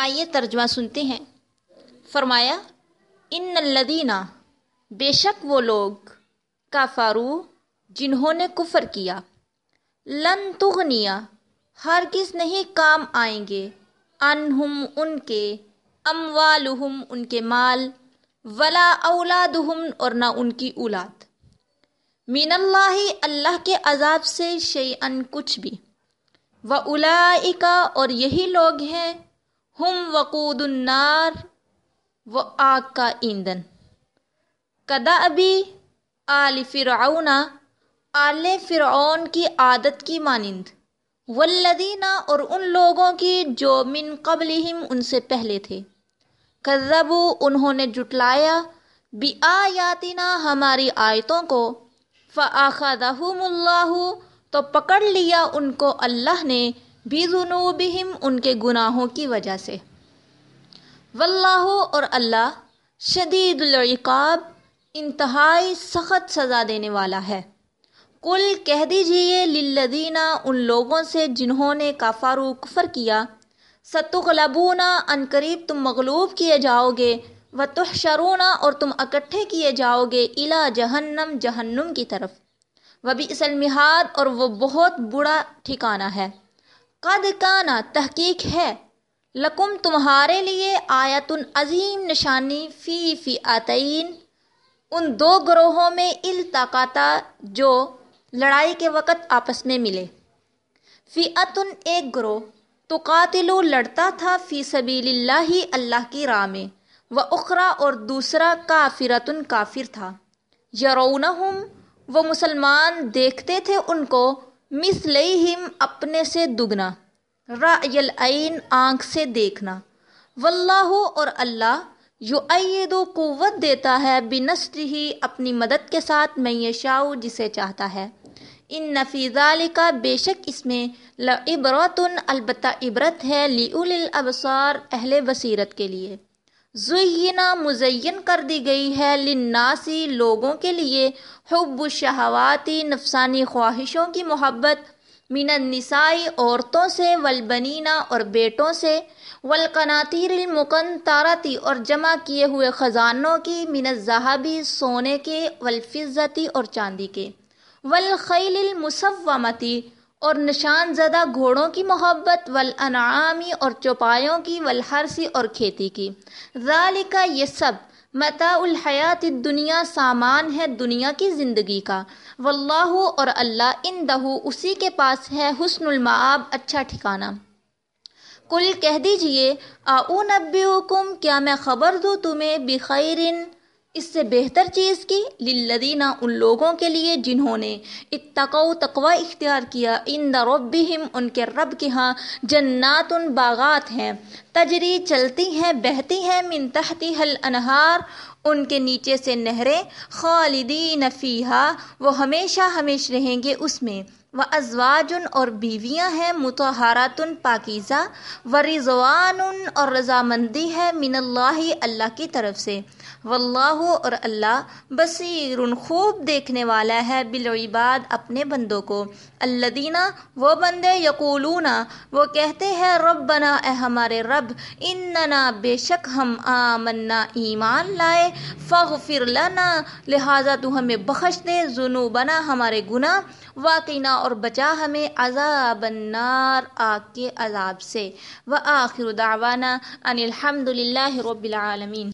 آئیے ترجمہ سنتے ہیں۔ فرمایا، ان الدینہ بے شک وہ لوگ کافارو جنہوں نے کفر کیا۔ لن تغنیا ہرگز نہیں کام آئیں گے۔ انہم ان کے، اموالہم ان کے مال، ولا اولادہم اور نہ ان کی اولاد۔ من اللہ اللہ کے عذاب سے شیئن کچھ بھی۔ و اور یہی لوگ ہیں ہم وقود النار و آگ کا ایندھن۔ کدا ابھی آل فرعون آل فرعون کی عادت کی مانند۔ والذین اور ان لوگوں کی جو من قبلہم ان سے پہلے تھے۔ کذبو انہوں نے جٹلایا۔ بی آیاتنا ہماری آیتوں کو۔ فآخذہم اللہ تو پکڑ لیا ان کو اللہ نے۔ بذنوبہم ان کے گناہوں کی وجہ سے۔ واللہ اور اللہ شدید العقاب، انتہائی سخت سزا دینے والا ہے۔ کل کہہ دیجیے للذینہ ان لوگوں سے جنہوں نے کافارو کفر کیا۔ ستغلبون، ان قریب تم مغلوب کیے جاؤ گے۔ و تحشرون اور تم اکٹھے کیے جاؤ گے الا جہنم جہنم کی طرف۔ و بئس المہاد، اور وہ بہت برا ٹھکانہ ہے۔ قد کانا تحقیق ہے۔ لکم تمہارے لیے آیت عظیم نشانی فی فی آتین ان دو گروہوں میں التقاطا جو لڑائی کے وقت آپس میں ملے۔ فی اتن ایک گروہ۔ تو قاتلو لڑتا تھا فی سبیل اللہ اللہ کی راہ میں۔ و اخرا اور دوسرا کافرتن کافر تھا۔ یرونہم۔ وہ مسلمان دیکھتے تھے ان کو۔ مثلیہم اپنے سے دگنا، رأی العین آنکھ سے دیکھنا۔ واللہ اور اللہ یؤید قوت دیتا ہے بنصر ہی اپنی مدد کے ساتھ میں یشاؤ جسے چاہتا ہے۔ ان نفی ذالکا بے شک اس میں لعبرتن، البتہ عبرت ہے لیول الابصار، اہل بصیرت کے لیے۔ زینا مزین کر دی گئی ہے لناسی لوگوں کے لیے حب الشہواتی نفسانی خواہشوں کی محبت، من النسائی عورتوں سے والبنینا اور بیٹوں سے، والقناطیر المقنطارتی اور جمع کیے ہوئے خزانوں کی، من الذهبی سونے کے والفضتی اور چاندی کے، والخیل المصومتی اور نشان زدہ گھوڑوں کی محبت، والانعامی اور چوپایوں کی والحرسی اور کھیتی کی۔ ذالکا یہ سب متاع الحیات الدنیا سامان ہے دنیا کی زندگی کا۔ واللہ اور اللہ اندہ اسی کے پاس ہے حسن المعاب اچھا ٹھکانہ۔ کل کہہ دیجیے آؤ نبیوکم کیا میں خبر دوں تمہیں بخیرن؟ اس سے بہتر چیز کی للذینہ ان لوگوں کے لیے جنہوں نے اتقو تقوی اختیار کیا ان ربہم، ان کے رب کے ہاں جنات باغات ہیں۔ تجری، چلتی ہیں، بہتی ہیں، من تحتی حل انہار ان کے نیچے سے نہریں خالدین فیہا، وہ ہمیشہ ہمیش رہیں گے اس میں۔ و ازواجن اور بیویاں ہیں متحراتن پاکیزہ، و رضوان اور رضامندی ہے من اللہ اللہ کی طرف سے۔ واللہ اور اللہ بصیر خوب دیکھنے والا ہے بالعباد اپنے بندوں کو۔ الذین، وہ بندے یقولون، وہ کہتے ہیں، ربنا، اے ہمارے رب، اننا بے شک ہم آمنا، ایمان لائے، فاغفر لنا، لہٰذا تو ہمیں بخش دے ذنوبنا، ہمارے گناہ واقعنا اور بچا ہمیں عذاب النار آگ کے عذاب سے۔ وآخر دعوانا ان الحمد للہ رب العالمین۔